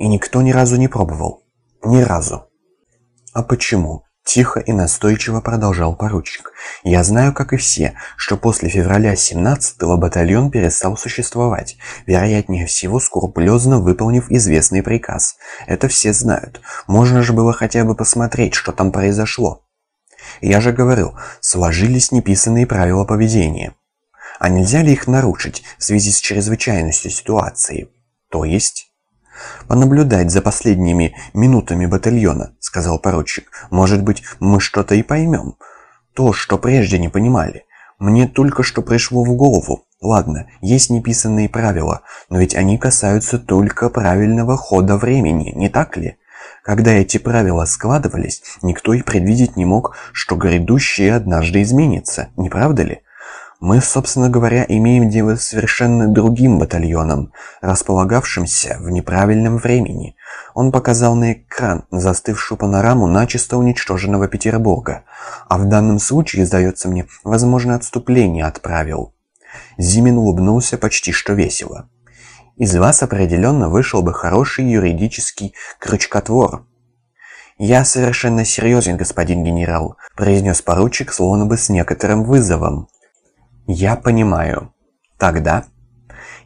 И никто ни разу не пробовал. Ни разу. А почему? Тихо и настойчиво продолжал поручик. «Я знаю, как и все, что после февраля 17-го батальон перестал существовать, вероятнее всего скрупулезно выполнив известный приказ. Это все знают. Можно же было хотя бы посмотреть, что там произошло. Я же говорил, сложились неписанные правила поведения. А нельзя ли их нарушить в связи с чрезвычайностью ситуации? То есть... «Понаблюдать за последними минутами батальона», — сказал поручик. «Может быть, мы что-то и поймем. То, что прежде не понимали. Мне только что пришло в голову. Ладно, есть неписанные правила, но ведь они касаются только правильного хода времени, не так ли?» Когда эти правила складывались, никто и предвидеть не мог, что грядущее однажды изменится, не правда ли? Мы, собственно говоря, имеем дело с совершенно другим батальоном, располагавшимся в неправильном времени. Он показал на экран застывшую панораму начисто уничтоженного Петербурга. А в данном случае, сдается мне, возможно отступление от правил. Зимин улыбнулся почти что весело. Из вас определенно вышел бы хороший юридический крючкотвор. «Я совершенно серьезен, господин генерал», – произнес поручик, словно бы с некоторым вызовом. «Я понимаю. Тогда...»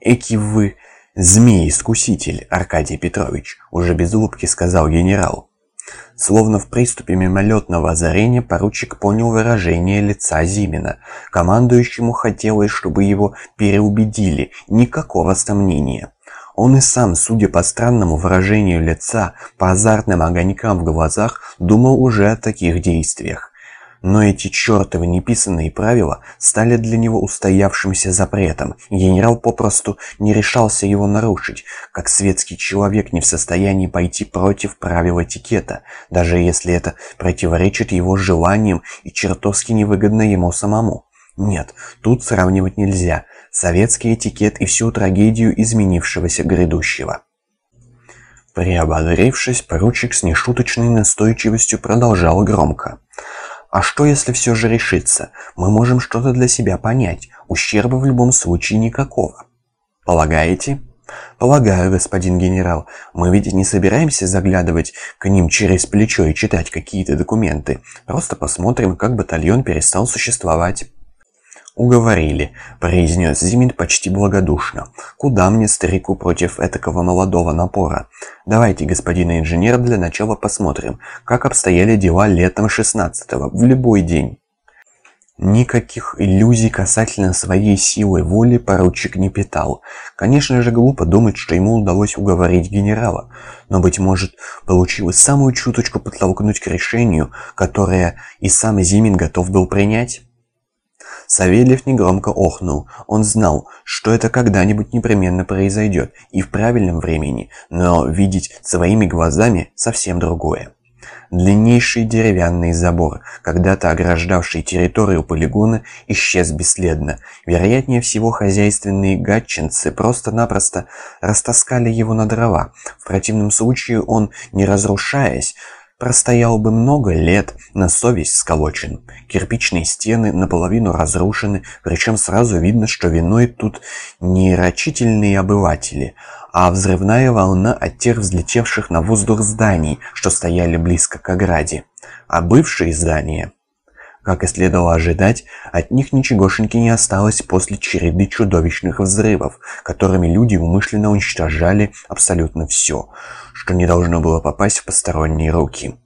«Эки вы змей-искуситель, Аркадий Петрович», — уже без улыбки сказал генерал. Словно в приступе мимолетного озарения поручик понял выражение лица Зимина. Командующему хотелось, чтобы его переубедили. Никакого сомнения. Он и сам, судя по странному выражению лица, по азартным огонькам в глазах, думал уже о таких действиях. Но эти чертовы неписанные правила стали для него устоявшимся запретом, генерал попросту не решался его нарушить, как светский человек не в состоянии пойти против правил этикета, даже если это противоречит его желаниям и чертовски невыгодно ему самому. Нет, тут сравнивать нельзя. Советский этикет и всю трагедию изменившегося грядущего. Приободрившись, поручик с нешуточной настойчивостью продолжал громко. А что, если все же решится? Мы можем что-то для себя понять. Ущерба в любом случае никакого. Полагаете? Полагаю, господин генерал. Мы ведь не собираемся заглядывать к ним через плечо и читать какие-то документы. Просто посмотрим, как батальон перестал существовать. «Уговорили», — произнес Зимин почти благодушно. «Куда мне, старику, против этакого молодого напора? Давайте, господин инженер, для начала посмотрим, как обстояли дела летом 16-го, в любой день». Никаких иллюзий касательно своей силы воли поручик не питал. Конечно же, глупо думать, что ему удалось уговорить генерала, но, быть может, получилось самую чуточку подтолкнуть к решению, которое и сам Зимин готов был принять. Савельев негромко охнул. Он знал, что это когда-нибудь непременно произойдет, и в правильном времени, но видеть своими глазами совсем другое. Длиннейший деревянный забор, когда-то ограждавший территорию полигона, исчез бесследно. Вероятнее всего, хозяйственные гатчинцы просто-напросто растаскали его на дрова. В противном случае он, не разрушаясь, простоял бы много лет, на совесть сколочен. Кирпичные стены наполовину разрушены, причем сразу видно, что виной тут не рачительные обыватели, а взрывная волна от тех взлетевших на воздух зданий, что стояли близко к ограде. А бывшие здания... Как и следовало ожидать, от них ничегошеньки не осталось после череды чудовищных взрывов, которыми люди умышленно уничтожали абсолютно все, что не должно было попасть в посторонние руки.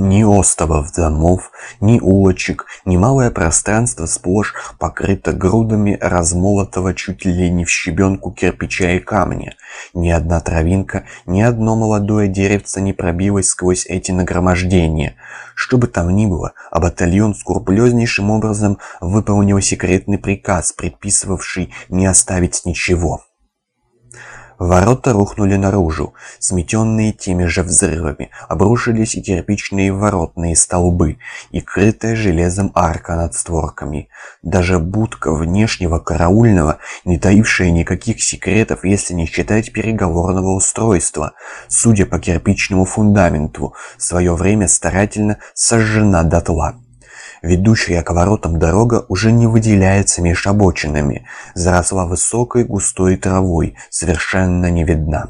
Ни островов домов, ни улочек, ни малое пространство сплошь покрыто грудами размолотого чуть ли не в щебенку кирпича и камня. Ни одна травинка, ни одно молодое деревце не пробилось сквозь эти нагромождения. Что бы там ни было, а батальон скрупулезнейшим образом выполнил секретный приказ, предписывавший не оставить ничего. Ворота рухнули наружу, сметенные теми же взрывами, обрушились и кирпичные воротные столбы, и крытая железом арка над створками. Даже будка внешнего караульного, не таившая никаких секретов, если не считать переговорного устройства, судя по кирпичному фундаменту, в свое время старательно сожжена дотла. Ведущая к воротам дорога уже не выделяется меж обочинами, заросла высокой густой травой, совершенно не видна.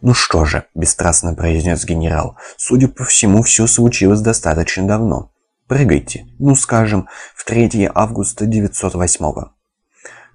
«Ну что же», — бесстрастно произнес генерал, — «судя по всему, все случилось достаточно давно. Прыгайте, ну скажем, в 3 августа 908 -го.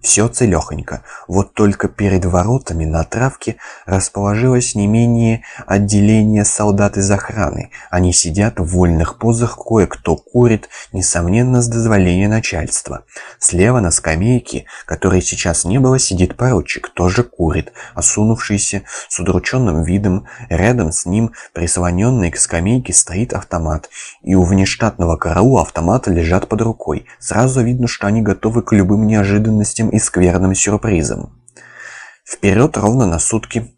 Все целехонько. Вот только перед воротами на травке расположилось не менее отделение солдат из охраны. Они сидят в вольных позах, кое-кто курит, несомненно, с дозволения начальства. Слева на скамейке, которой сейчас не было, сидит поручик, тоже курит, осунувшийся, с удрученным видом. Рядом с ним, прислоненный к скамейке, стоит автомат. И у внештатного караула автоматы лежат под рукой. Сразу видно, что они готовы к любым неожиданностям и скверным сюрпризом. Вперед ровно на сутки.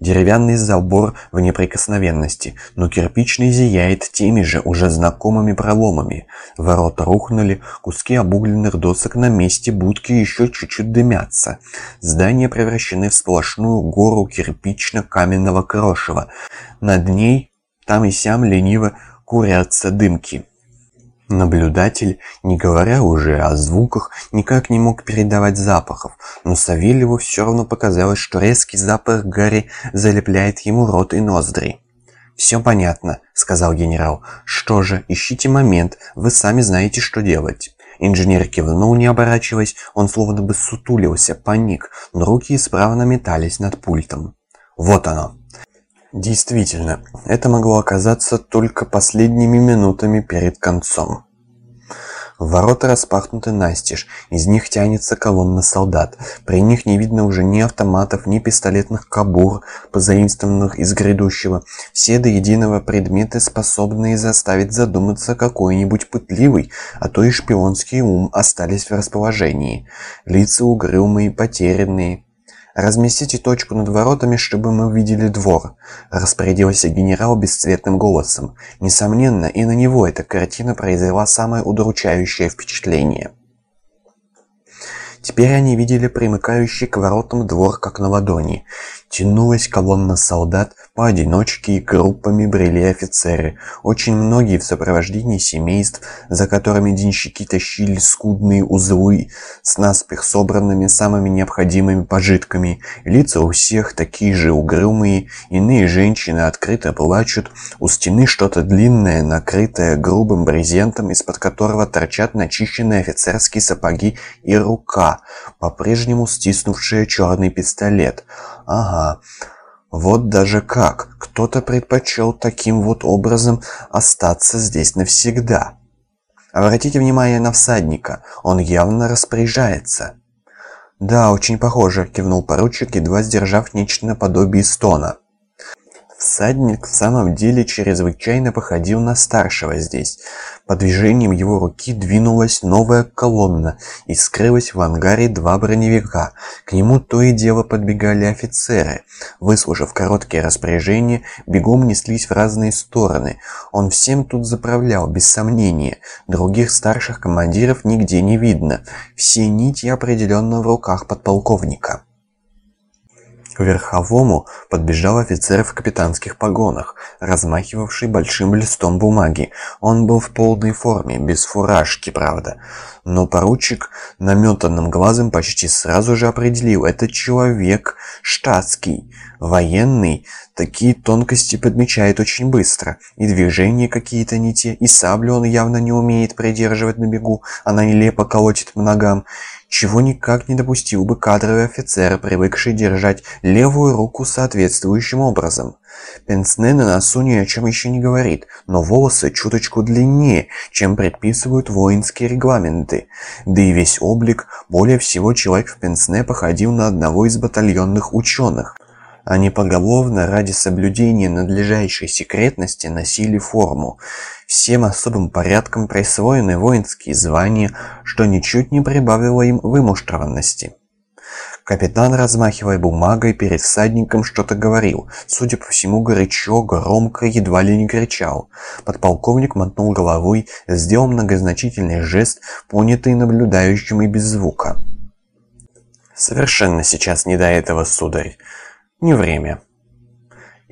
Деревянный забор в неприкосновенности, но кирпичный зияет теми же уже знакомыми проломами. Ворота рухнули, куски обугленных досок на месте, будки еще чуть-чуть дымятся. Здания превращены в сплошную гору кирпично-каменного крошева. Над ней там и сям лениво курятся дымки. Наблюдатель, не говоря уже о звуках, никак не мог передавать запахов, но Савельеву все равно показалось, что резкий запах гари залепляет ему рот и ноздри. «Все понятно», — сказал генерал. «Что же, ищите момент, вы сами знаете, что делать». Инженер кивнул, не оборачиваясь, он словно бы сутулился, паник, но руки исправно метались над пультом. «Вот оно!» Действительно, это могло оказаться только последними минутами перед концом. Ворота распахнуты настежь, из них тянется колонна солдат. При них не видно уже ни автоматов, ни пистолетных кабур, позаимствованных из грядущего. Все до единого предметы, способные заставить задуматься какой-нибудь пытливый, а то и шпионский ум остались в расположении. Лица угрюмые, потерянные, «Разместите точку над воротами, чтобы мы увидели двор», – распорядился генерал бесцветным голосом. Несомненно, и на него эта картина произвела самое удручающее впечатление. Теперь они видели примыкающий к воротам двор как на ладони. Тянулась колонна солдат, поодиночке и группами брели офицеры. Очень многие в сопровождении семейств, за которыми денщики тащили скудные узлы с наспех собранными самыми необходимыми пожитками. Лица у всех такие же угрюмые, иные женщины открыто плачут. У стены что-то длинное, накрытое грубым брезентом, из-под которого торчат начищенные офицерские сапоги и рука, по-прежнему стиснувшая черный пистолет. Ага, вот даже как. Кто-то предпочел таким вот образом остаться здесь навсегда. Обратите внимание на всадника. Он явно распоряжается. «Да, очень похоже», — кивнул поручик, едва сдержав нечто наподобие стона. Всадник в самом деле чрезвычайно походил на старшего здесь. По движением его руки двинулась новая колонна и скрылась в ангаре два броневика. К нему то и дело подбегали офицеры. Выслушав короткие распоряжения, бегом неслись в разные стороны. Он всем тут заправлял, без сомнения. Других старших командиров нигде не видно. Все нити определенно в руках подполковника. К верховому подбежал офицер в капитанских погонах, размахивавший большим листом бумаги. Он был в полной форме, без фуражки, правда. Но поручик наметанным глазом почти сразу же определил, это человек штатский, военный, такие тонкости подмечает очень быстро. И движения какие-то не те, и саблю он явно не умеет придерживать на бегу, она нелепо колотит ногам чего никак не допустил бы кадровый офицер, привыкший держать левую руку соответствующим образом. Пенсне на носу ни о чем еще не говорит, но волосы чуточку длиннее, чем предписывают воинские регламенты. Да и весь облик, более всего человек в пенсне походил на одного из батальонных ученых. Они поголовно ради соблюдения надлежащей секретности носили форму. Всем особым порядком присвоены воинские звания, что ничуть не прибавило им вымуштрованности. Капитан, размахивая бумагой, перед всадником что-то говорил. Судя по всему, горячо, громко, едва ли не кричал. Подполковник мотнул головой, сделал многозначительный жест, понятый наблюдающим и без звука. «Совершенно сейчас не до этого, сударь. Не время».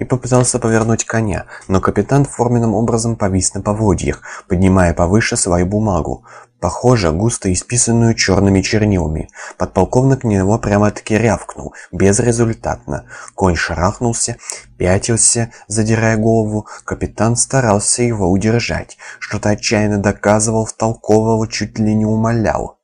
и попытался повернуть коня, но капитан форменным образом повис на поводьях, поднимая повыше свою бумагу, похоже, густо исписанную черными чернилами. Подполковник на него прямо-таки рявкнул, безрезультатно. Конь шарахнулся, пятился, задирая голову. Капитан старался его удержать, что-то отчаянно доказывал, втолковывал, чуть ли не умолял.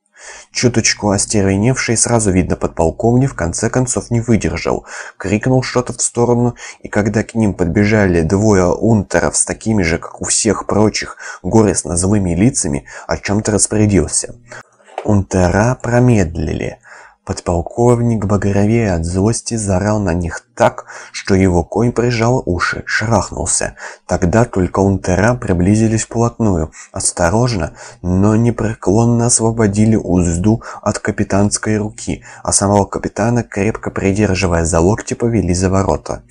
Чуточку остервеневший, сразу видно подполковник, в конце концов не выдержал. Крикнул что-то в сторону, и когда к ним подбежали двое унтеров с такими же, как у всех прочих, горестно злыми лицами, о чем-то распорядился. Унтера промедлили. Подполковник багровее от злости заорал на них так, что его конь прижал уши, шарахнулся. Тогда только унтера приблизились вплотную, осторожно, но непреклонно освободили узду от капитанской руки, а самого капитана, крепко придерживая за локти, повели за ворота.